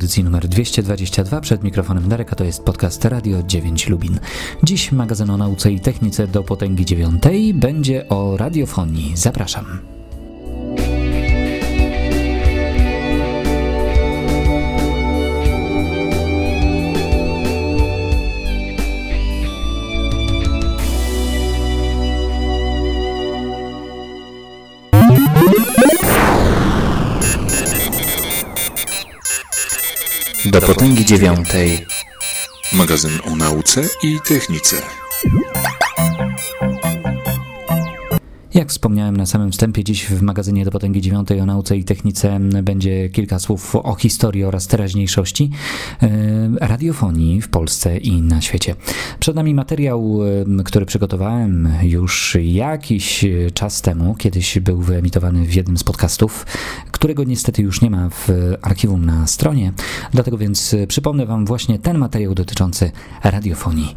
audycji numer 222. Przed mikrofonem Darek, a to jest podcast Radio 9 Lubin. Dziś magazyn o nauce i technice do potęgi dziewiątej będzie o radiofonii. Zapraszam. Do potęgi dziewiątej. Magazyn o nauce i technice. Jak wspomniałem na samym wstępie, dziś w magazynie do potęgi dziewiątej o nauce i technice będzie kilka słów o historii oraz teraźniejszości e, radiofonii w Polsce i na świecie. Przed nami materiał, e, który przygotowałem już jakiś czas temu, kiedyś był wyemitowany w jednym z podcastów, którego niestety już nie ma w archiwum na stronie, dlatego więc przypomnę Wam właśnie ten materiał dotyczący radiofonii.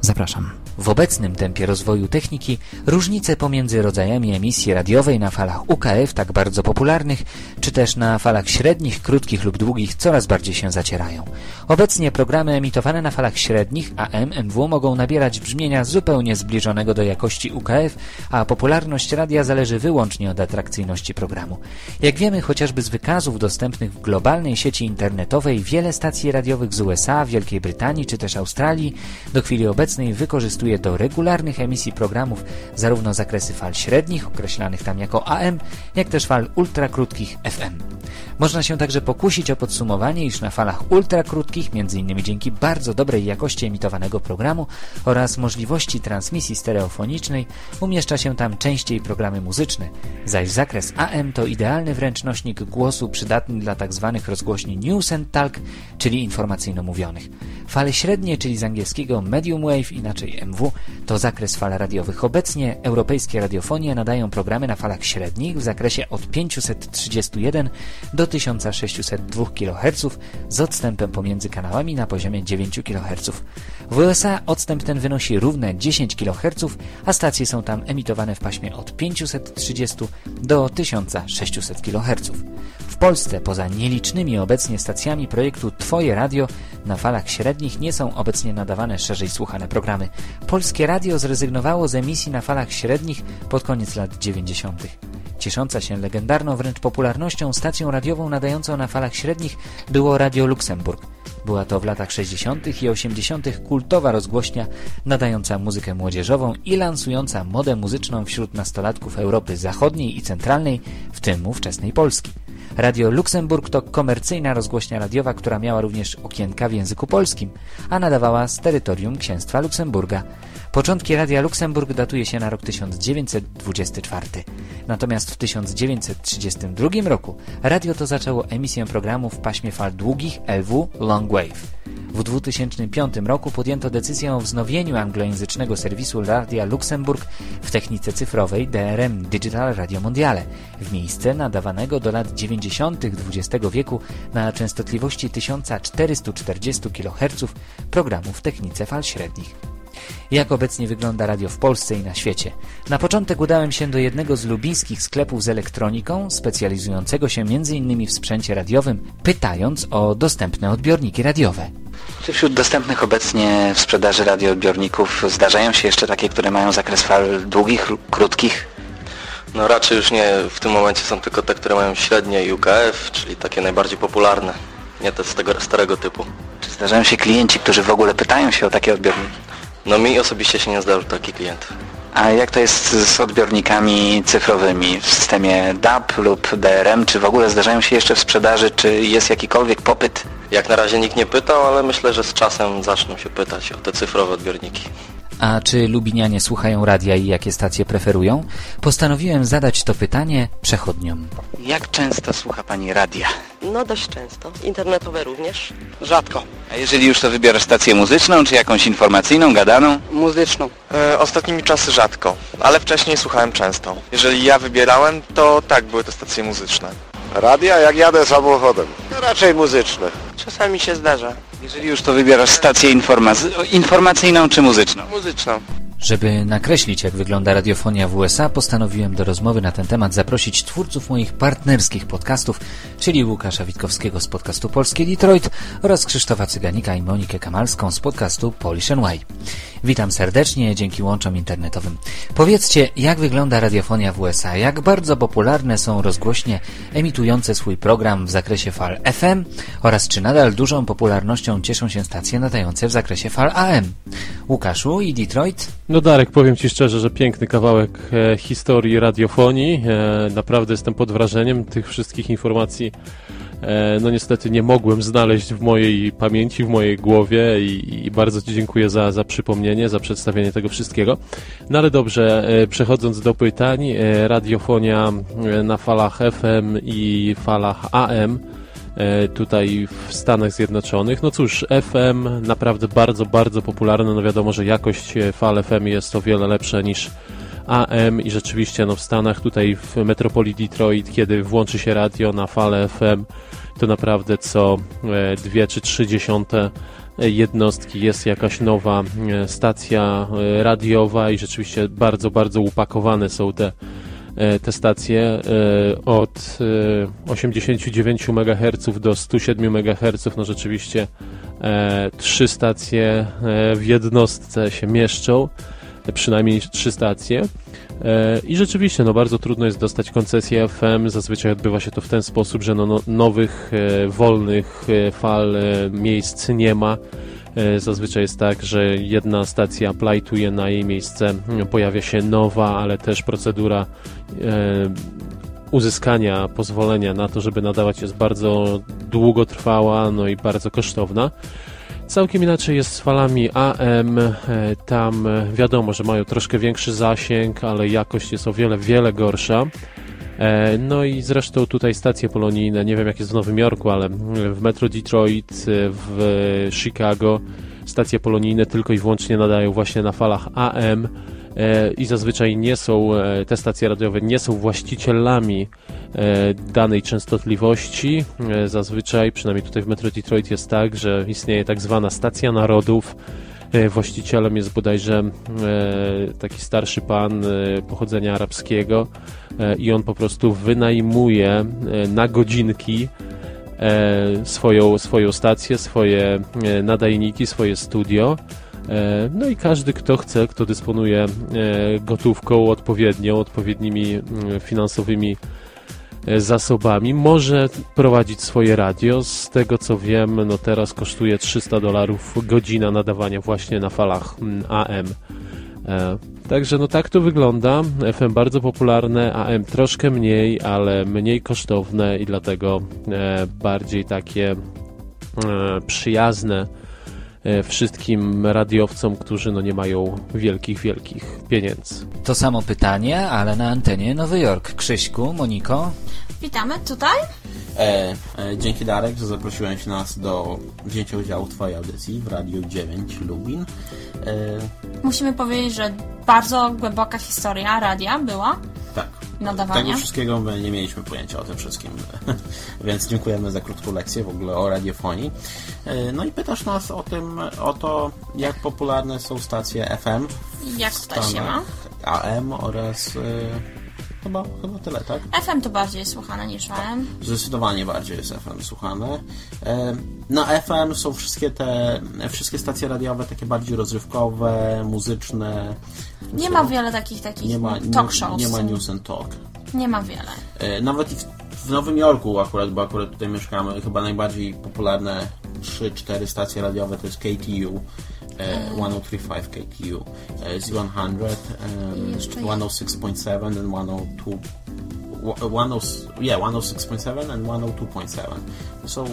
Zapraszam. W obecnym tempie rozwoju techniki różnice pomiędzy rodzajami emisji radiowej na falach UKF tak bardzo popularnych, czy też na falach średnich, krótkich lub długich coraz bardziej się zacierają. Obecnie programy emitowane na falach średnich AM, MW mogą nabierać brzmienia zupełnie zbliżonego do jakości UKF, a popularność radia zależy wyłącznie od atrakcyjności programu. Jak wiemy chociażby z wykazów dostępnych w globalnej sieci internetowej, wiele stacji radiowych z USA, Wielkiej Brytanii czy też Australii do chwili obecnej wykorzystuje do regularnych emisji programów zarówno zakresy fal średnich, określanych tam jako AM, jak też fal ultrakrótkich FM. Można się także pokusić o podsumowanie, iż na falach ultrakrótkich, m.in. dzięki bardzo dobrej jakości emitowanego programu oraz możliwości transmisji stereofonicznej, umieszcza się tam częściej programy muzyczne, zaś zakres AM to idealny wręcz nośnik głosu przydatny dla tzw. Tak rozgłośni News and Talk, czyli informacyjno-mówionych. Fale średnie, czyli z angielskiego medium wave, inaczej To zakres fal radiowych. Obecnie europejskie radiofonie nadają programy na falach średnich w zakresie od 531 do 1602 kHz z odstępem pomiędzy kanałami na poziomie 9 kHz. W USA odstęp ten wynosi równe 10 kHz, a stacje są tam emitowane w paśmie od 530 do 1600 kHz. Polsce, poza nielicznymi obecnie stacjami projektu Twoje Radio, na falach średnich nie są obecnie nadawane szerzej słuchane programy. Polskie Radio zrezygnowało z emisji na falach średnich pod koniec lat 90. Ciesząca się legendarną wręcz popularnością stacją radiową nadającą na falach średnich było Radio Luksemburg. Była to w latach 60. i 80. kultowa rozgłośnia nadająca muzykę młodzieżową i lansująca modę muzyczną wśród nastolatków Europy Zachodniej i Centralnej, w tym ówczesnej Polski. Radio Luksemburg to komercyjna rozgłośnia radiowa, która miała również okienka w języku polskim, a nadawała z terytorium księstwa Luksemburga. Początki Radia Luksemburg datuje się na rok 1924. Natomiast w 1932 roku radio to zaczęło emisję programów w paśmie fal długich LW Long Wave. W 2005 roku podjęto decyzję o wznowieniu anglojęzycznego serwisu Radia Luksemburg w technice cyfrowej DRM Digital Radio Mondiale w miejsce nadawanego do lat 90. XX wieku na częstotliwości 1440 kHz programu w technice fal średnich. Jak obecnie wygląda radio w Polsce i na świecie? Na początek udałem się do jednego z lubińskich sklepów z elektroniką, specjalizującego się m.in. w sprzęcie radiowym, pytając o dostępne odbiorniki radiowe. Czy wśród dostępnych obecnie w sprzedaży radioodbiorników zdarzają się jeszcze takie, które mają zakres fal długich lub krótkich? No raczej już nie. W tym momencie są tylko te, które mają średnie i UKF, czyli takie najbardziej popularne. Nie te z tego starego typu. Czy zdarzają się klienci, którzy w ogóle pytają się o takie odbiorniki? No mi osobiście się nie zdarzył taki klient. A jak to jest z odbiornikami cyfrowymi w systemie DAB lub DRM? Czy w ogóle zdarzają się jeszcze w sprzedaży? Czy jest jakikolwiek popyt? Jak na razie nikt nie pytał, ale myślę, że z czasem zaczną się pytać o te cyfrowe odbiorniki. A czy lubinianie słuchają radia i jakie stacje preferują? Postanowiłem zadać to pytanie przechodniom. Jak często słucha Pani radia? No dość często. Internetowe również. Rzadko. A jeżeli już to wybierasz stację muzyczną, czy jakąś informacyjną, gadaną? Muzyczną. E, ostatnimi czasy rzadko, ale wcześniej słuchałem często. Jeżeli ja wybierałem, to tak, były to stacje muzyczne. Radia jak jadę samochodem. Raczej muzyczne. Czasami się zdarza. Jeżeli już to wybierasz stację informacyjną czy muzyczną? Muzyczną. Żeby nakreślić, jak wygląda radiofonia w USA, postanowiłem do rozmowy na ten temat zaprosić twórców moich partnerskich podcastów, czyli Łukasza Witkowskiego z podcastu Polskie Detroit oraz Krzysztofa Cyganika i Monikę Kamalską z podcastu Polish NY. Witam serdecznie dzięki łączom internetowym. Powiedzcie, jak wygląda radiofonia w USA? Jak bardzo popularne są rozgłośnie emitujące swój program w zakresie fal FM oraz czy nadal dużą popularnością cieszą się stacje nadające w zakresie fal AM? Łukaszu i Detroit? No Darek, powiem Ci szczerze, że piękny kawałek e, historii radiofonii. E, naprawdę jestem pod wrażeniem tych wszystkich informacji. E, no niestety nie mogłem znaleźć w mojej pamięci, w mojej głowie i, i, bardzo Ci dziękuję za, za przypomnienie, za przedstawienie tego wszystkiego. No ale dobrze, e, przechodząc do pytań, e, radiofonia e, na falach FM i falach AM tutaj w Stanach Zjednoczonych. No cóż, FM naprawdę bardzo, bardzo popularne. No wiadomo, że jakość e, fal FM jest o wiele lepsza niż AM i rzeczywiście no w Stanach, tutaj w metropolii Detroit, kiedy włączy się radio na falę FM, to naprawdę co e, dwie czy trzy dziesiąte jednostki jest jakaś nowa stacja radiowa i rzeczywiście bardzo, bardzo upakowane są te E, te stacje e, od 89 e, MHz do 107 MHz, no rzeczywiście trzy stacje w jednostce się mieszczą, przynajmniej trzy stacje. I rzeczywiście, no bardzo trudno jest dostać koncesję FM. Zazwyczaj odbywa się to w ten sposób, że no, no nowych, wolnych fal miejsc nie ma. E, zazwyczaj jest tak, że jedna stacja plajtuje na jej miejsce, pojawia się nowa, ale też procedura e, uzyskania pozwolenia na to, żeby nadawać jest bardzo długotrwała, no i bardzo kosztowna. Całkiem inaczej jest z falami AM. E, tam wiadomo, że mają troszkę większy zasięg, ale jakość jest o wiele, wiele gorsza. E, no i zresztą tutaj stacje polonijne, nie wiem jak jest w Nowym Jorku, ale w Metro Detroit, e, w Chicago stacje polonijne tylko i wyłącznie nadają właśnie na falach AM e, i zazwyczaj nie są, te stacje radiowe nie są właścicielami danej częstotliwości. Zazwyczaj, przynajmniej tutaj w Metro Detroit jest tak, że istnieje tak zwana stacja narodów, Właścicielem jest bodajże taki starszy pan pochodzenia arabskiego, E, i on po prostu wynajmuje e, na godzinki e, swoją, swoją stację, swoje nadajniki, swoje studio. No i każdy, kto chce, kto dysponuje gotówką odpowiednią, odpowiednimi mm, finansowymi zasobami, może prowadzić swoje radio. Z tego co wiem, no teraz kosztuje 300 dolarów godzina nadawania właśnie na falach mm, AM. E, także no tak to wygląda. FM bardzo popularne, AM troszkę mniej, ale mniej kosztowne i dlatego e, bardziej takie e, przyjazne wszystkim radiowcom, którzy no nie mają wielkich, wielkich pieniędzy. To samo pytanie, ale na antenie Nowy Jork. Krzyśku, Moniko? Witamy tutaj. E, e, dzięki Darek, że zaprosiłeś nas do wzięcia udziału w Twojej audycji w Radiu 9 Lubin. E... Musimy powiedzieć, że bardzo głęboka historia radia była. Tak. Nadawania. Tego wszystkiego my nie mieliśmy pojęcia o tym wszystkim, więc dziękujemy za krótką lekcję w ogóle o radiofonii. E, no i pytasz nas o tym, o to, jak popularne są stacje FM. Jak tutaj się ma? AM oraz e, Chyba, chyba tyle, tak? FM to bardziej słuchane niż AM. Zdecydowanie bardziej jest FM słuchane. Na FM są wszystkie te, wszystkie stacje radiowe takie bardziej rozrywkowe, muzyczne. Nie ma wiele takich takich nie ma, talk shows. Nie, ma news and talk. Nie ma wiele. E, nawet w, w Nowym Jorku akurat, bo akurat tutaj mieszkamy, chyba najbardziej popularne 3-4 stacje radiowe to jest KTU 103.5 KTU z 100, um, 106.7 and 102 10, yeah, 106.7 and 102.7. So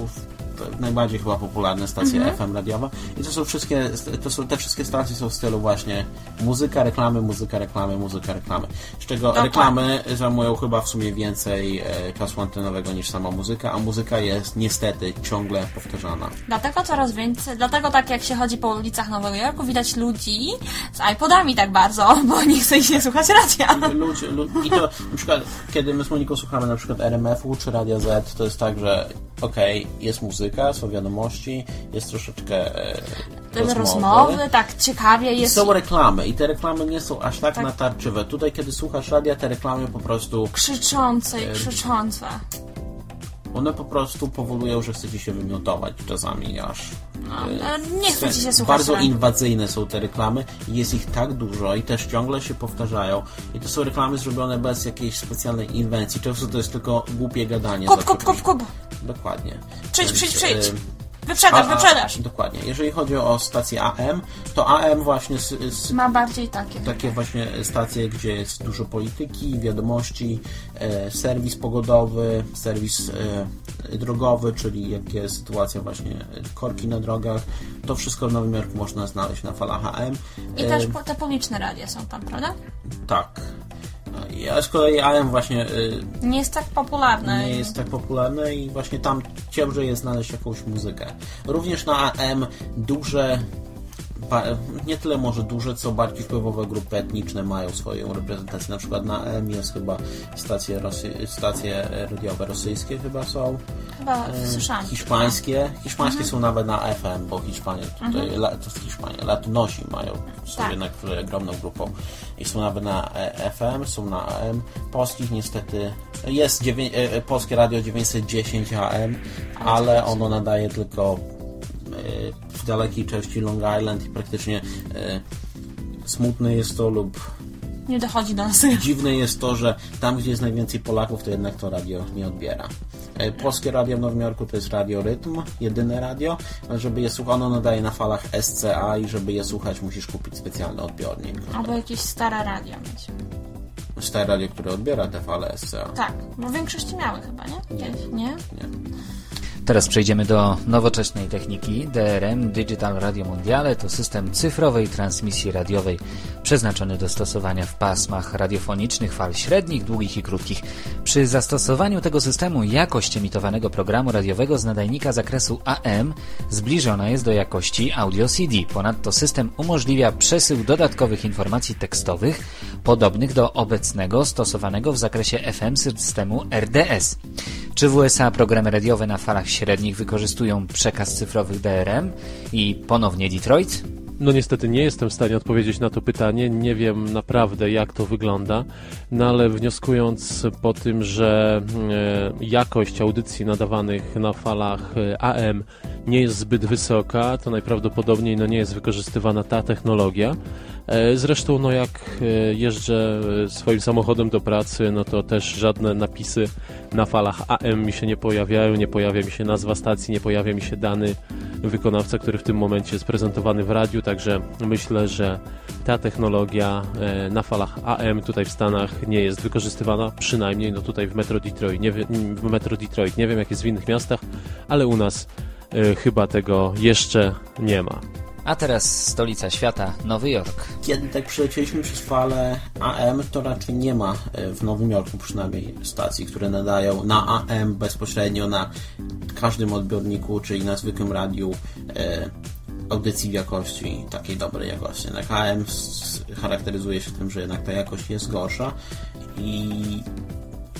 najbardziej chyba popularne stacje mhm. FM radiowe. I to są wszystkie, to są, te wszystkie stacje są w stylu właśnie muzyka, reklamy, muzyka, reklamy, muzyka, reklamy. Z czego Dokładnie. reklamy zajmują chyba w sumie więcej e, czasu antenowego niż sama muzyka, a muzyka jest niestety ciągle powtarzana. Dlatego coraz więcej, dlatego tak jak się chodzi po ulicach Nowego Jorku, widać ludzi z iPodami tak bardzo, bo nie chce się słuchać radia. Ludzie, I to na przykład, kiedy my z Moniką słuchamy na przykład RMF-u czy Radia Z, to jest tak, że okej, okay, jest muzyka, są wiadomości, jest troszeczkę e, rozmowy. rozmowy. tak, ciekawie jest. Są reklamy i te reklamy nie są aż tak, tak. natarczywe. Tutaj, kiedy słuchasz radia, te reklamy po prostu... Krzyczące i krzyczące. One po prostu powodują, że chcecie się wymiotować czasami aż. E, nie chcecie się słuchać. Bardzo inwazyjne są te reklamy jest ich tak dużo i też ciągle się powtarzają. I to są reklamy zrobione bez jakiejś specjalnej inwencji. Często to jest tylko głupie gadanie. Kup, kup, kup, kup. Dokładnie. Przyjdź, przyjdź, przyjdź. Wyprzedaż, a, wyprzedaż. Dokładnie. Jeżeli chodzi o stację AM, to AM właśnie ma bardziej takie. Takie właśnie stacje, gdzie jest dużo polityki, wiadomości, e, serwis pogodowy, serwis e, drogowy, czyli jak jest sytuacja właśnie korki na drogach. To wszystko w Nowym Jorku można znaleźć na falach AM. I e, też te publiczne radia są tam, prawda? Tak. Ja z kolei AM właśnie... Y, nie jest tak popularne. Nie jest tak popularne i właśnie tam ciężej jest znaleźć jakąś muzykę. Również na AM duże nie tyle może duże, co bardziej wpływowe grupy etniczne mają swoją reprezentację. Na przykład na AM jest chyba stacje, Rosy, stacje radiowe rosyjskie chyba są. Chyba e, słyszałam. Hiszpańskie. Hiszpańskie mhm. są nawet na FM, bo Hiszpania tutaj, mhm. to w Hiszpanii, Latynosi mają, są tak. jednak ogromną grupą i są nawet na e, FM, są na AM. Polskich niestety jest e, Polskie Radio 910 AM, ale ono nadaje tylko w dalekiej części Long Island i praktycznie e, smutne jest to lub nie dochodzi do nas. Dziwne jest to, że tam, gdzie jest najwięcej Polaków, to jednak to radio nie odbiera. E, polskie radio w Nowym Jorku to jest Radio Rytm, jedyne radio. Żeby je słuchać, ono nadaje na falach SCA i żeby je słuchać, musisz kupić specjalny odbiornik. Albo jakieś stare radio mieć. Stare radio, które odbiera te fale SCA. Tak, bo w większości miały chyba, nie? Nie. Nie? nie. Teraz przejdziemy do nowoczesnej techniki. DRM Digital Radio Mondiale to system cyfrowej transmisji radiowej przeznaczony do stosowania w pasmach radiofonicznych fal średnich, długich i krótkich. Przy zastosowaniu tego systemu jakość emitowanego programu radiowego z nadajnika zakresu AM zbliżona jest do jakości audio CD. Ponadto system umożliwia przesył dodatkowych informacji tekstowych podobnych do obecnego stosowanego w zakresie FM systemu RDS. Czy w USA programy radiowe na falach średnich wykorzystują przekaz cyfrowych DRM i ponownie Detroit? No niestety nie jestem w stanie odpowiedzieć na to pytanie, nie wiem naprawdę jak to wygląda, no ale wnioskując po tym, że e, jakość audycji nadawanych na falach e, AM nie jest zbyt wysoka, to najprawdopodobniej no nie jest wykorzystywana ta technologia. E, zresztą, no jak e, jeżdżę e, swoim samochodem do pracy, no to też żadne napisy na falach AM mi się nie pojawiają, nie pojawia mi się nazwa stacji, nie pojawia mi się dany wykonawca, który w tym momencie jest prezentowany w radiu, także myślę, że ta technologia na falach AM tutaj w Stanach nie jest wykorzystywana, przynajmniej no tutaj w Metro Detroit. Nie, w Metro Detroit. Nie wiem jak jest w innych miastach, ale u nas chyba tego jeszcze nie ma. A teraz stolica świata, Nowy Jork. Kiedy tak przylecieliśmy przez falę AM, to raczej nie ma e, w Nowym Jorku przynajmniej stacji, które nadają na AM bezpośrednio na każdym odbiorniku, czyli na zwykłym radiu e, audycji jakości, takiej dobrej jakości. Jednak AM charakteryzuje się tym, że jednak ta jakość jest gorsza i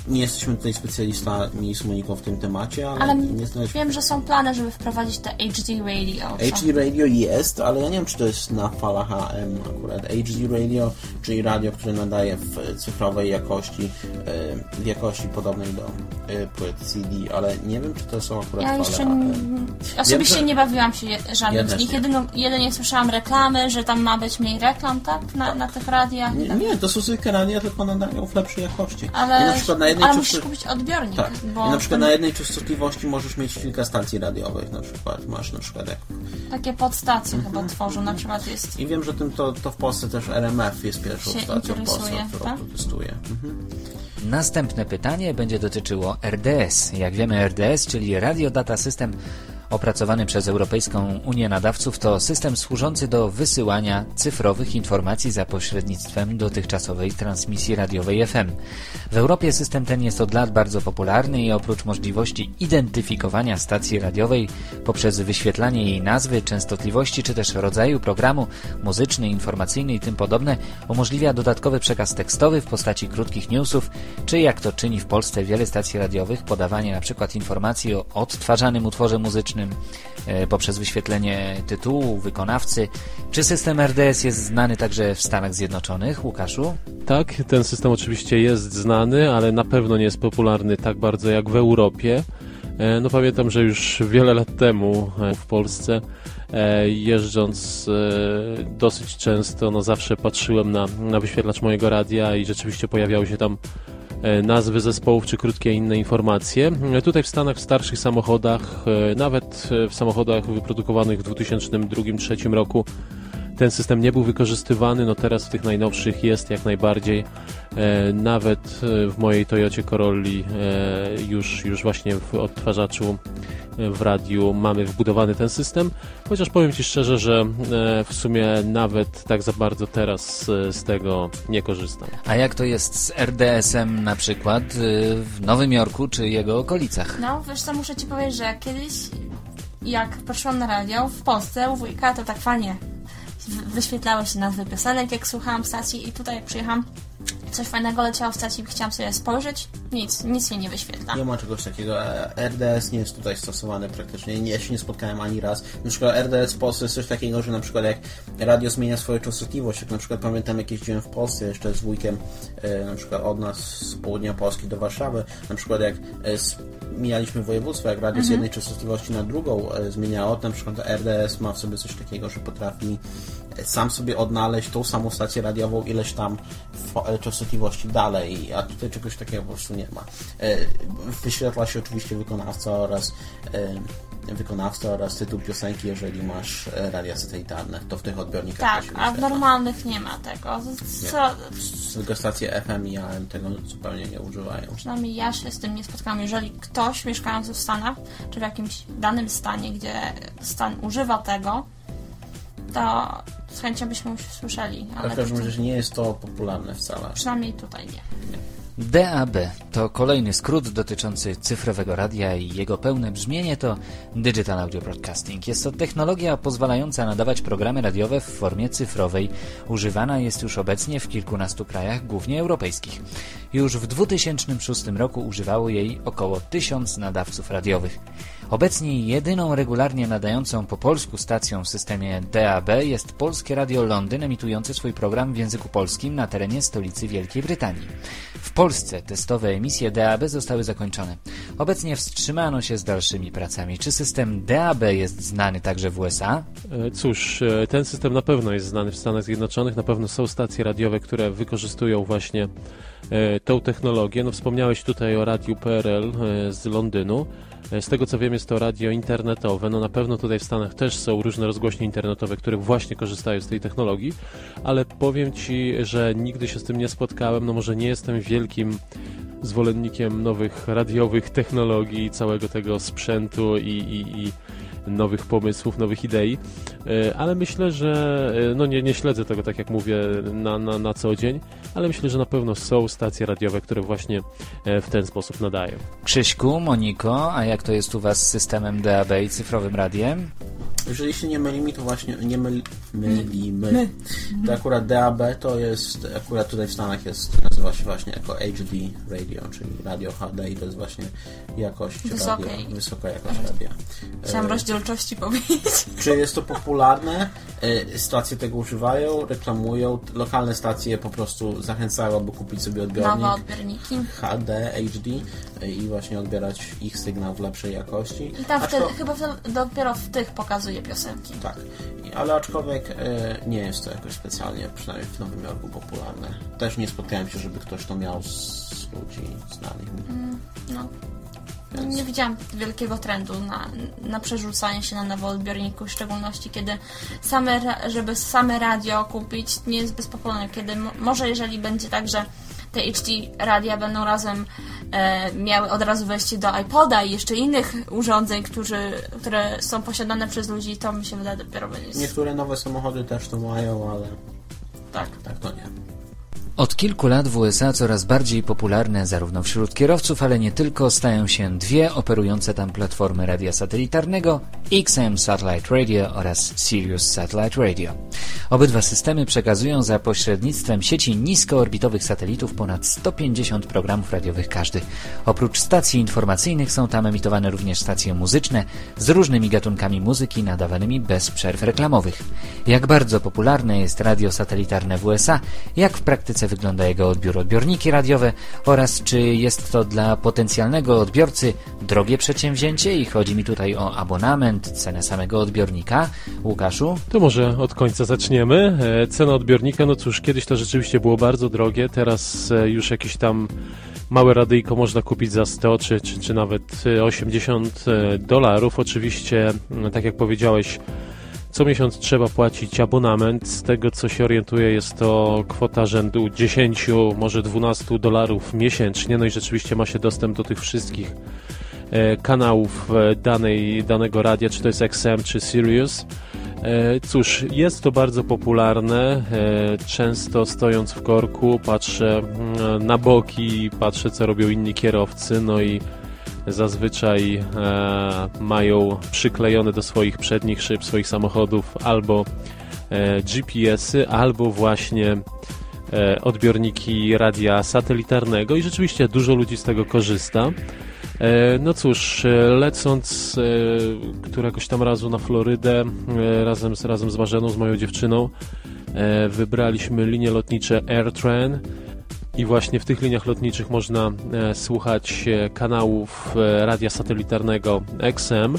nie jesteśmy tutaj specjalistami z Moniką w tym temacie, ale, ale nie znaleźliśmy... wiem, że są plany, żeby wprowadzić te HD Radio. HD Radio jest, ale ja nie wiem, czy to jest na falach AM akurat. HD Radio, czyli radio, które nadaje w cyfrowej jakości, e, w jakości podobnej do e, płyt CD, ale nie wiem, czy to są akurat ja fale jeszcze AM. Osobiście wiem, nie bawiłam się żadnym z nich. Jedyną, jedynie słyszałam reklamy, że tam ma być mniej reklam, tak? Na, na tych radiach. Nie, nie, to są zwykłe radia, tylko nadają w lepszej jakości. Ale... na przykład na jednej Ale musisz kupić odbiornik. Tak. I na przykład ten... na jednej częstotliwości możesz mieć kilka stacji radiowych, na przykład masz na przykład jak... Takie podstacje chyba mhm. tworzą, na przykład jest... I wiem, że tym to, to w Polsce też RMF jest pierwszą stacją w Polsce, którą tak? protestuje. Mhm. Następne pytanie będzie dotyczyło RDS. Jak wiemy RDS, czyli Radio Data System Opracowany przez Europejską Unię Nadawców to system służący do wysyłania cyfrowych informacji za pośrednictwem dotychczasowej transmisji radiowej FM. W Europie system ten jest od lat bardzo popularny i oprócz możliwości identyfikowania stacji radiowej poprzez wyświetlanie jej nazwy, częstotliwości czy też rodzaju programu muzyczny, informacyjny i tym podobne umożliwia dodatkowy przekaz tekstowy w postaci krótkich newsów, czy jak to czyni w Polsce wiele stacji radiowych, podawanie przykład informacji o odtwarzanym utworze muzycznym e, poprzez wyświetlenie tytułu, wykonawcy. Czy system RDS jest znany także w Stanach Zjednoczonych, Łukaszu? Tak, ten system oczywiście jest znany, ale na pewno nie jest popularny tak bardzo jak w Europie. E, no pamiętam, że już wiele lat temu e, w Polsce jeżdżąc dosyć często, no zawsze patrzyłem na, na wyświetlacz mojego radia i rzeczywiście pojawiały się tam nazwy zespołów czy krótkie inne informacje. Tutaj w Stanach w starszych samochodach, nawet w samochodach wyprodukowanych w 2002-2003 roku ten system nie był wykorzystywany, no teraz w tych najnowszych jest jak najbardziej. E, nawet e, w mojej Toyocie Corolli e, już, już właśnie w odtwarzaczu w radiu mamy wbudowany ten system, chociaż powiem Ci szczerze, że w sumie nawet tak za bardzo teraz z tego nie korzystam. A jak to jest z RDS-em na przykład w Nowym Jorku czy jego okolicach? No, wiesz co, muszę Ci powiedzieć, że kiedyś jak patrzyłam na radio w Polsce u wujka, to tak fajnie wyświetlały się nazwy piosenek, jak słuchałam stacji i tutaj przyjechałam, coś fajnego leciało w stacji, chciałam sobie spojrzeć, nic, nic się nie wyświetla. Nie ma czegoś takiego. E, RDS nie jest tutaj stosowany praktycznie. Ja się nie spotkałem ani raz. Na przykład RDS w Polsce jest coś takiego, że na przykład jak radio zmienia swoją częstotliwość, jak na przykład pamiętam jak jeździłem w Polsce jeszcze z wujkiem, e, na przykład od nas z południa Polski do Warszawy, na przykład jak e, mijaliśmy województwo, jak radio z mhm. jednej częstotliwości na drugą zmieniało, to na przykład RDS ma w sobie coś takiego, że potrafi sam sobie odnaleźć tą samą stację radiową ileś tam częstotliwości dalej, a tutaj czegoś takiego po prostu nie ma. E, wyświetla się oczywiście wykonawca oraz e, wykonawca oraz tytuł piosenki, jeżeli masz e, radia satelitarne, to w tych odbiornikach Tak, a w normalnych nie ma tego. Co? Tylko stacje FM i AM tego zupełnie nie używają. Przynajmniej ja się z tym nie spotkałam. Jeżeli ktoś mieszkający w Stanach, czy w jakimś danym stanie, gdzie stan używa tego, to z chęcią byśmy już słyszeli. Ale w każdym razie nie jest to popularne wcale. Przynajmniej tutaj nie. DAB to kolejny skrót dotyczący cyfrowego radia i jego pełne brzmienie to Digital Audio Broadcasting. Jest to technologia pozwalająca nadawać programy radiowe w formie cyfrowej. Używana jest już obecnie w kilkunastu krajach, głównie europejskich. Już w 2006 roku używało jej około tysiąc nadawców radiowych. Obecnie jedyną regularnie nadającą po polsku stacją w systemie DAB jest Polskie Radio Londyn emitujące swój program w języku polskim na terenie stolicy Wielkiej Brytanii. W Polsce testowe emisje DAB zostały zakończone. Obecnie wstrzymano się z dalszymi pracami. Czy system DAB jest znany także w USA? E, cóż, e, ten system na pewno jest znany w Stanach Zjednoczonych. Na pewno są stacje radiowe, które wykorzystują właśnie tą technologię. No, wspomniałeś tutaj o radiu PRL z Londynu. Z tego co wiem, jest to radio internetowe. No na pewno tutaj w Stanach też są różne rozgłośnie internetowe, które właśnie korzystają z tej technologii, ale powiem Ci, że nigdy się z tym nie spotkałem. No może nie jestem wielkim zwolennikiem nowych radiowych technologii, całego tego sprzętu i, i, i nowych pomysłów, nowych idei, e, ale myślę, że e, no nie, nie śledzę tego, tak jak mówię, na, na, na co dzień, ale myślę, że na pewno są stacje radiowe, które właśnie e, w ten sposób nadają. Krzyśku, Moniko, a jak to jest u Was z systemem DAB i cyfrowym radiem? Jeżeli się nie mylimy, to właśnie nie myl, mylimy. To akurat DAB to jest, akurat tutaj w Stanach jest, nazywa się właśnie jako HD radio, czyli radio HD i to jest właśnie jakość Wysokiej. radia, wysoka jakość radia. Chciałam e, rozdzielczości powiedzieć. Czy jest to popularne? E, stacje tego używają, reklamują, lokalne stacje po prostu zachęcają, aby kupić sobie odbiornik. Nowe odbiorniki. HD, HD i właśnie odbierać ich sygnał w lepszej jakości. I tam wtedy, chyba dopiero w tych pokazuje piosenki. Tak, ale aczkolwiek e, nie jest to jakoś specjalnie, przynajmniej w Nowym Jorku, popularne. Też nie spotkałem się, żeby ktoś to miał z ludzi znanych. Mm, no. Więc... Nie widziałam wielkiego trendu na, na przerzucanie się na nowe odbiorniku, w szczególności kiedy same, żeby same radio kupić nie jest bezpopularne, kiedy może jeżeli będzie tak, że te HD radia będą razem miały od razu wejście do iPoda i jeszcze innych urządzeń, którzy, które są posiadane przez ludzi, to mi się wydaje dopiero będzie... Niektóre nowe samochody też to mają, ale tak, tak to nie. Od kilku lat w USA coraz bardziej popularne zarówno wśród kierowców, ale nie tylko stają się dwie operujące tam platformy radia satelitarnego XM Satellite Radio oraz Sirius Satellite Radio. Obydwa systemy przekazują za pośrednictwem sieci niskoorbitowych satelitów ponad 150 programów radiowych każdy. Oprócz stacji informacyjnych są tam emitowane również stacje muzyczne z różnymi gatunkami muzyki nadawanymi bez przerw reklamowych. Jak bardzo popularne jest radio satelitarne w USA, jak w praktyce wygląda jego odbiór, odbiorniki radiowe oraz czy jest to dla potencjalnego odbiorcy drogie przedsięwzięcie i chodzi mi tutaj o abonament, cenę samego odbiornika. Łukaszu? To może od końca zaczniemy. E, cena odbiornika, no cóż, kiedyś to rzeczywiście było bardzo drogie, teraz e, już jakieś tam małe radyjko można kupić za 100 czy, czy, czy nawet 80 e, dolarów. Oczywiście, tak jak powiedziałeś, co miesiąc trzeba płacić abonament. Z tego co się orientuję, jest to kwota rzędu 10, może 12 dolarów miesięcznie. No i rzeczywiście ma się dostęp do tych wszystkich e, kanałów e, danej, danego radia, czy to jest XM, czy Sirius. E, cóż, jest to bardzo popularne. Często stojąc w korku, patrzę mm, na boki, patrzę co robią inni kierowcy, no i zazwyczaj e, mają przyklejone do swoich przednich szyb swoich samochodów albo e, GPS-y, albo właśnie e, odbiorniki radia satelitarnego i rzeczywiście dużo ludzi z tego korzysta. E, no cóż, e, lecąc e, któregoś tam razu na Florydę razem z, razem z Marzeną, z moją dziewczyną, wybraliśmy linie lotnicze AirTran i właśnie w tych liniach lotniczych można e, słuchać e, kanałów e, radia satelitarnego XM.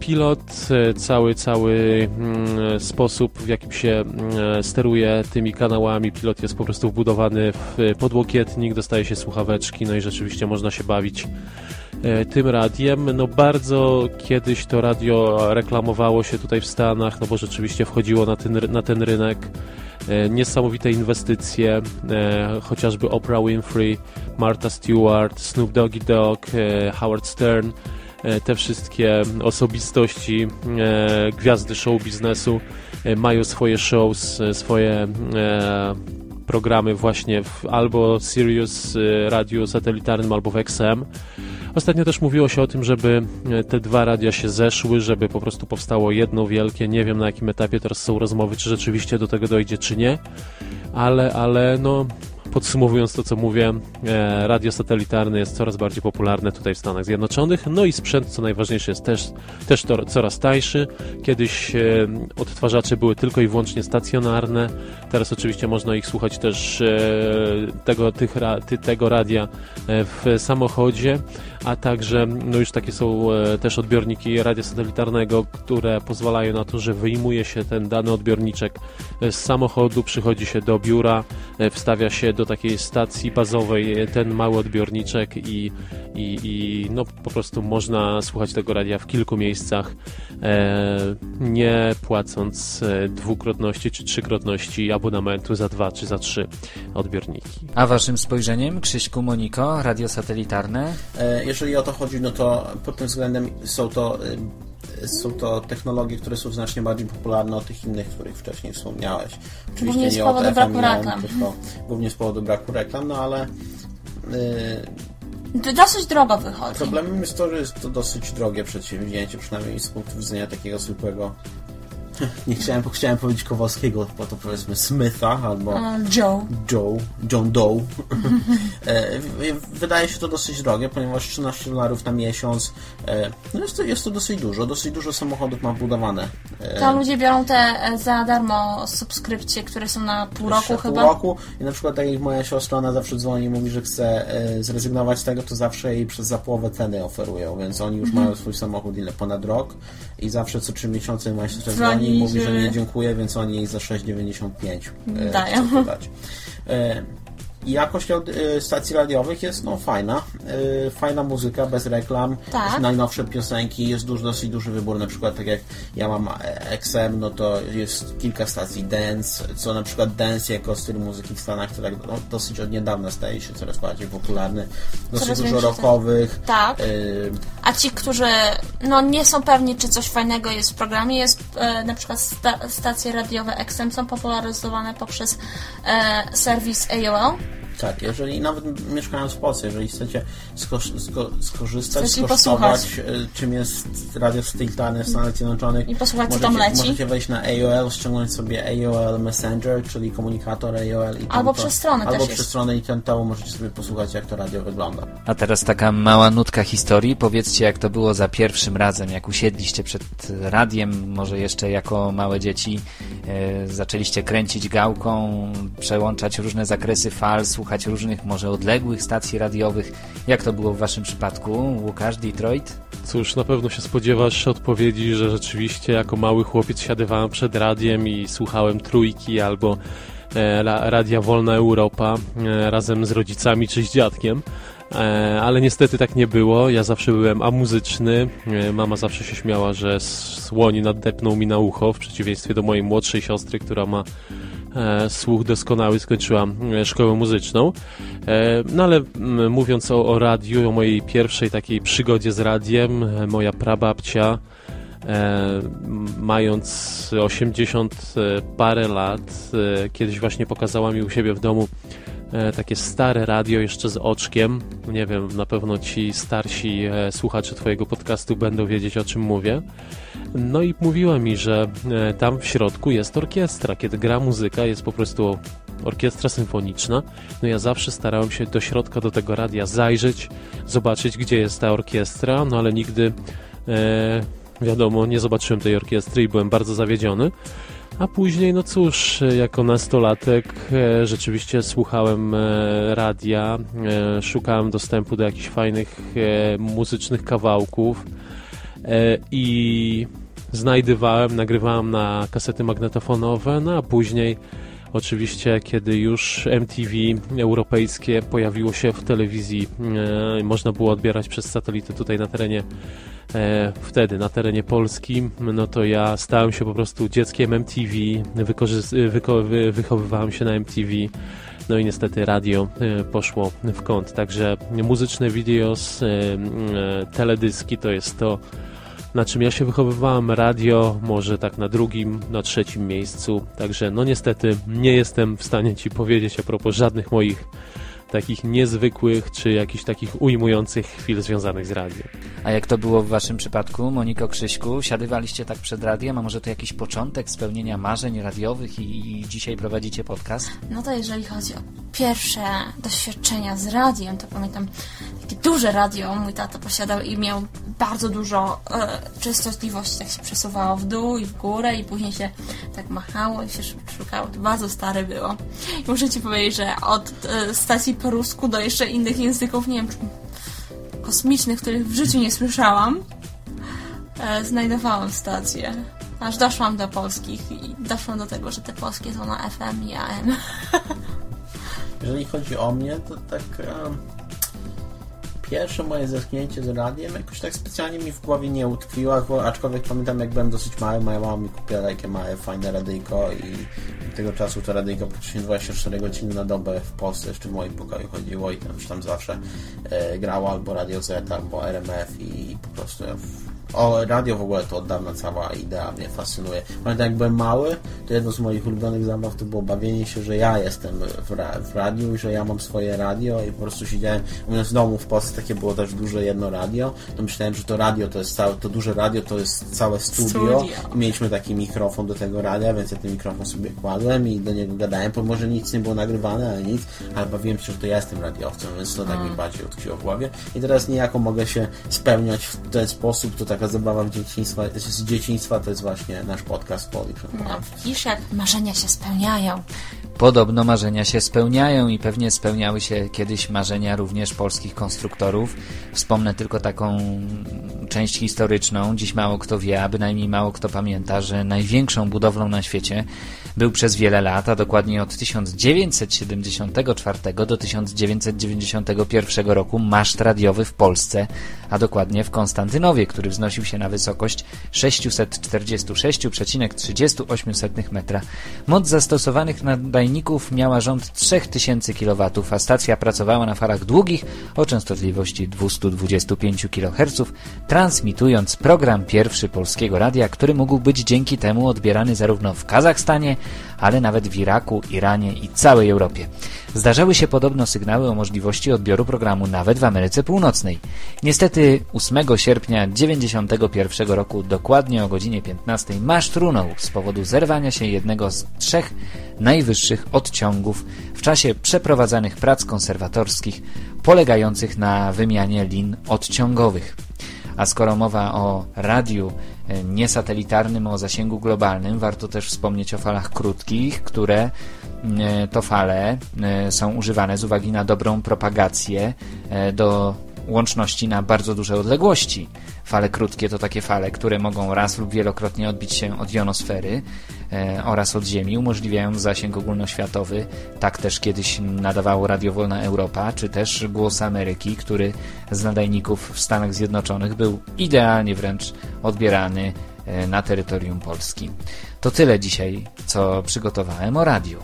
Pilot, cały, cały mm, sposób, w jakim się mm, steruje tymi kanałami, pilot jest po prostu wbudowany w podłokietnik, dostaje się słuchaweczki, no i rzeczywiście można się bawić tym radiem. No bardzo kiedyś to radio reklamowało się tutaj w Stanach, no bo rzeczywiście wchodziło na ten, na ten rynek. E, niesamowite inwestycje, e, chociażby Oprah Winfrey, Martha Stewart, Snoop Doggy Dogg, e, Howard Stern, te wszystkie osobistości, gwiazdy show biznesu mają swoje shows, swoje programy właśnie w albo Sirius Radio satelitarnym, albo w XM. Ostatnio też mówiło się o tym, żeby e, te dwa radia się zeszły, żeby po prostu powstało jedno wielkie. Nie wiem na jakim etapie teraz są rozmowy, czy rzeczywiście do tego dojdzie, czy nie, ale, ale no Podsumowując to, co mówię, e, radio satelitarne jest coraz bardziej popularne tutaj w Stanach Zjednoczonych, no i sprzęt, co najważniejsze, jest też, też to, coraz tańszy. Kiedyś e, odtwarzacze były tylko i wyłącznie stacjonarne, teraz oczywiście można ich słuchać też e, tego, tych, tego radia w samochodzie, a także no już takie są też odbiorniki radia satelitarnego, które pozwalają na to, że wyjmuje się ten dany odbiorniczek z samochodu, przychodzi się do biura, wstawia się do takiej stacji bazowej ten mały odbiorniczek i, i, i no, po prostu można słuchać tego radia w kilku miejscach, e, nie płacąc e, dwukrotności czy trzykrotności abonamentu za dwa czy za trzy odbiorniki. A waszym spojrzeniem, Krzyśku, Moniko, radio satelitarne? Jeżeli o to chodzi, no to pod tym względem są to e, są to technologie, które są znacznie bardziej popularne od tych innych, których wcześniej wspomniałeś. Oczywiście głównie z powodu braku reklam. Tylko, głównie z powodu braku reklam, no ale yy, to dosyć drogo wychodzi. Problemem jest to, że jest to dosyć drogie przedsięwzięcie, przynajmniej z punktu widzenia takiego zwykłego nie chciałem, chciałem powiedzieć Kowalskiego, bo to powiedzmy Smitha albo Joe. Joe, John Doe. E, wydaje się to dosyć drogie, ponieważ 13 dolarów na miesiąc e, no jest, to, jest to dosyć dużo. Dosyć dużo samochodów ma budowane. E, to ludzie biorą te za darmo subskrypcje, które są na pół roku pół chyba. Pół roku i na przykład tak jak moja siostra, ona zawsze dzwoni i mówi, że chce zrezygnować z tego, to zawsze jej przez za połowę ceny oferują, więc oni już mhm. mają swój samochód ile ponad rok i zawsze co trzy miesiące moja siostra dzwoni i mówi, że nie dziękuję, więc oni jej za 6,95 e, dają. Dać. E, jakość y, stacji radiowych jest no fajna. Fajna muzyka, bez reklam. Tak. Najnowsze piosenki, jest duży, dosyć duży wybór. Na przykład tak jak ja mam XM, no to jest kilka stacji dance, co na przykład dance jako styl muzyki w Stanach to tak no, dosyć od niedawna staje się coraz bardziej popularny. Dosyć Coraz dużo rockowych. Tak. Y, A ci, którzy no, nie są pewni, czy coś fajnego jest w programie, jest e, na przykład sta stacje radiowe XM są popularyzowane poprzez e, serwis AOL. Tak, jeżeli nawet mieszkając w Polsce, jeżeli chcecie sko sko skorzystać, Chcecie skosztować posłuchać. y, czym jest radio Stiltane w Stanach Zjednoczonych I posłuchać, co możecie, tam leci. możecie wejść na AOL, ściągnąć sobie AOL Messenger, czyli komunikator AOL i Albo to, przez stronę albo też przez jest. stronę internetową możecie sobie posłuchać jak to radio wygląda. A teraz taka mała nutka historii. Powiedzcie, jak to było za pierwszym razem, jak usiedliście przed radiem, może jeszcze jako małe dzieci, e, zaczęliście kręcić gałką, przełączać różne zakresy fal, słuchać różnych, może odległych stacji radiowych. Jak to było w waszym przypadku? Łukasz, Detroit? Cóż, na pewno się spodziewasz odpowiedzi, że rzeczywiście jako mały chłopiec siadywałem przed radiem i słuchałem trójki albo e, ra, Radia Wolna Europa e, razem z rodzicami czy z dziadkiem. E, ale niestety tak nie było. Ja zawsze byłem amuzyczny. E, mama zawsze się śmiała, że słoni naddepnął mi na ucho, w przeciwieństwie do mojej młodszej siostry, która ma słuch doskonały, skończyła e, szkołę muzyczną. E, no ale mówiąc o, o radiu, o mojej pierwszej takiej przygodzie z radiem, e, moja prababcia e, mając 80 e, parę lat, e, kiedyś właśnie pokazała mi u siebie w domu e, takie stare radio jeszcze z oczkiem. Nie wiem, na pewno ci starsi e, słuchacze twojego podcastu będą wiedzieć o czym mówię. No i mówiła mi, że e, tam w środku jest orkiestra. Kiedy gra muzyka, jest po prostu orkiestra symfoniczna. No ja zawsze starałem się do środka do tego radia zajrzeć, zobaczyć, gdzie jest ta orkiestra, no ale nigdy, e, wiadomo, nie zobaczyłem tej orkiestry i byłem bardzo zawiedziony. A później, no cóż, jako nastolatek e, rzeczywiście słuchałem e, radia, e, szukałem dostępu do jakichś fajnych muzycznych kawałków i znajdywałem, nagrywałem na kasety magnetofonowe, no a później oczywiście, kiedy już MTV europejskie pojawiło się w telewizji, e, można było odbierać przez satelity tutaj na terenie e, wtedy na terenie Polski, no to ja stałem się po prostu dzieckiem MTV, wyko- wy- wychowywałem się na MTV, no i niestety radio e, poszło w kąt. Także muzyczne videos, teledyski to jest to, na czym ja się wychowywałem. Radio może tak na drugim, na trzecim miejscu. Także no niestety nie jestem w stanie Ci powiedzieć a propos żadnych moich takich niezwykłych, czy jakichś takich ujmujących chwil związanych z radiem. A jak to było w waszym przypadku, Moniko Krzyśku? Siadywaliście tak przed radiem, a może to jakiś początek spełnienia marzeń radiowych i, i dzisiaj prowadzicie podcast? No to jeżeli chodzi o pierwsze doświadczenia z radiem, to pamiętam duże radio mój tata posiadał i miał bardzo dużo e, częstotliwości, tak się przesuwało w dół i w górę i później się tak machało i się szukało. To bardzo stare było. I muszę Ci powiedzieć, że od e, stacji po rusku do jeszcze innych języków, nie wiem, kosmicznych, których w życiu nie słyszałam, e, znajdowałam stacje. Aż doszłam do polskich i doszłam do tego, że te polskie są na FM i AM. Jeżeli chodzi o mnie, to tak em, pierwsze moje zetknięcie z radiem jakoś tak specjalnie mi w głowie nie utkwiło, aczkolwiek pamiętam jak byłem dosyć mały, moja mama mi kupiła takie małe, fajne radyjko i tego czasu to radyjko praktycznie 24 godziny na dobę w Polsce jeszcze w moim pokoju chodziło i tam, tam zawsze e, grało albo Radio Z, albo RMF i po prostu ja w, o, radio w ogóle to od dawna cała idea mnie fascynuje. Pamiętam jak byłem mały, to jedno z moich ulubionych zabaw to było bawienie się, że ja jestem w, ra w radiu i że ja mam swoje radio i po prostu siedziałem, u nas w domu w Polsce takie było też duże jedno radio, to myślałem, że to radio to jest całe, to duże radio to jest całe studio, Studio. i mieliśmy taki mikrofon do tego radia, więc ja ten mikrofon sobie kładłem i do niego gadałem, bo może nic nie było nagrywane, ale nic, ale bawiłem się, że to ja jestem radiowcem, więc to tak mi bardziej utkwiło w głowie i teraz niejako mogę się spełniać w ten sposób, to taka zabawa w dzieciństwa, z dzieciństwa to jest właśnie nasz podcast Polish. No, widzisz, jak marzenia się spełniają. Podobno marzenia się spełniają i pewnie spełniały się kiedyś marzenia również polskich konstruktorów. Wspomnę tylko taką część historyczną. Dziś mało kto wie, a bynajmniej mało kto pamięta, że największą budowlą na świecie był przez wiele lat, a dokładnie od 1974 do 1991 roku maszt radiowy w Polsce, a dokładnie w Konstantynowie, który wznosił się na wysokość 646,38 metra. Moc zastosowanych nadajników miała rząd 3000 kW, a stacja pracowała na falach długich o częstotliwości 225 kHz, transmitując program pierwszy polskiego radia, który mógł być dzięki temu odbierany zarówno w Kazachstanie, ale nawet w Iraku, Iranie i całej Europie. Zdarzały się podobno sygnały o możliwości odbioru programu nawet w Ameryce Północnej. Niestety 8 sierpnia 1991 roku, dokładnie o godzinie 15, maszt runął z powodu zerwania się jednego z trzech najwyższych odciągów w czasie przeprowadzanych prac konserwatorskich polegających na wymianie lin odciągowych. A skoro mowa o radiu niesatelitarnym o zasięgu globalnym, warto też wspomnieć o falach krótkich, które e, to fale e, są używane z uwagi na dobrą propagację do łączności na bardzo duże odległości. Fale krótkie to takie fale, które mogą raz lub wielokrotnie odbić się od jonosfery e, oraz od Ziemi, umożliwiając zasięg ogólnoświatowy. Tak też kiedyś nadawało Radio Wolna Europa, czy też Głos Ameryki, który z nadajników w Stanach Zjednoczonych był idealnie wręcz odbierany e, na terytorium Polski. To tyle dzisiaj, co przygotowałem o radiu.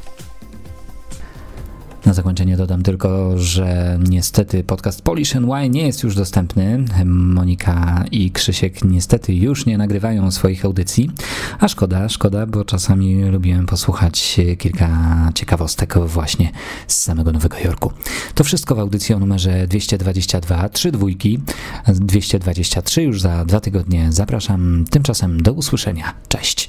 Na zakończenie dodam tylko, że niestety podcast Polish NY nie jest już dostępny. Monika i Krzysiek niestety już nie nagrywają swoich audycji, a szkoda, szkoda, bo czasami lubiłem posłuchać kilka ciekawostek właśnie z samego Nowego Jorku. To wszystko w audycji o numerze 222, 3 dwójki, 223 już za dwa tygodnie. Zapraszam, tymczasem do usłyszenia. Cześć!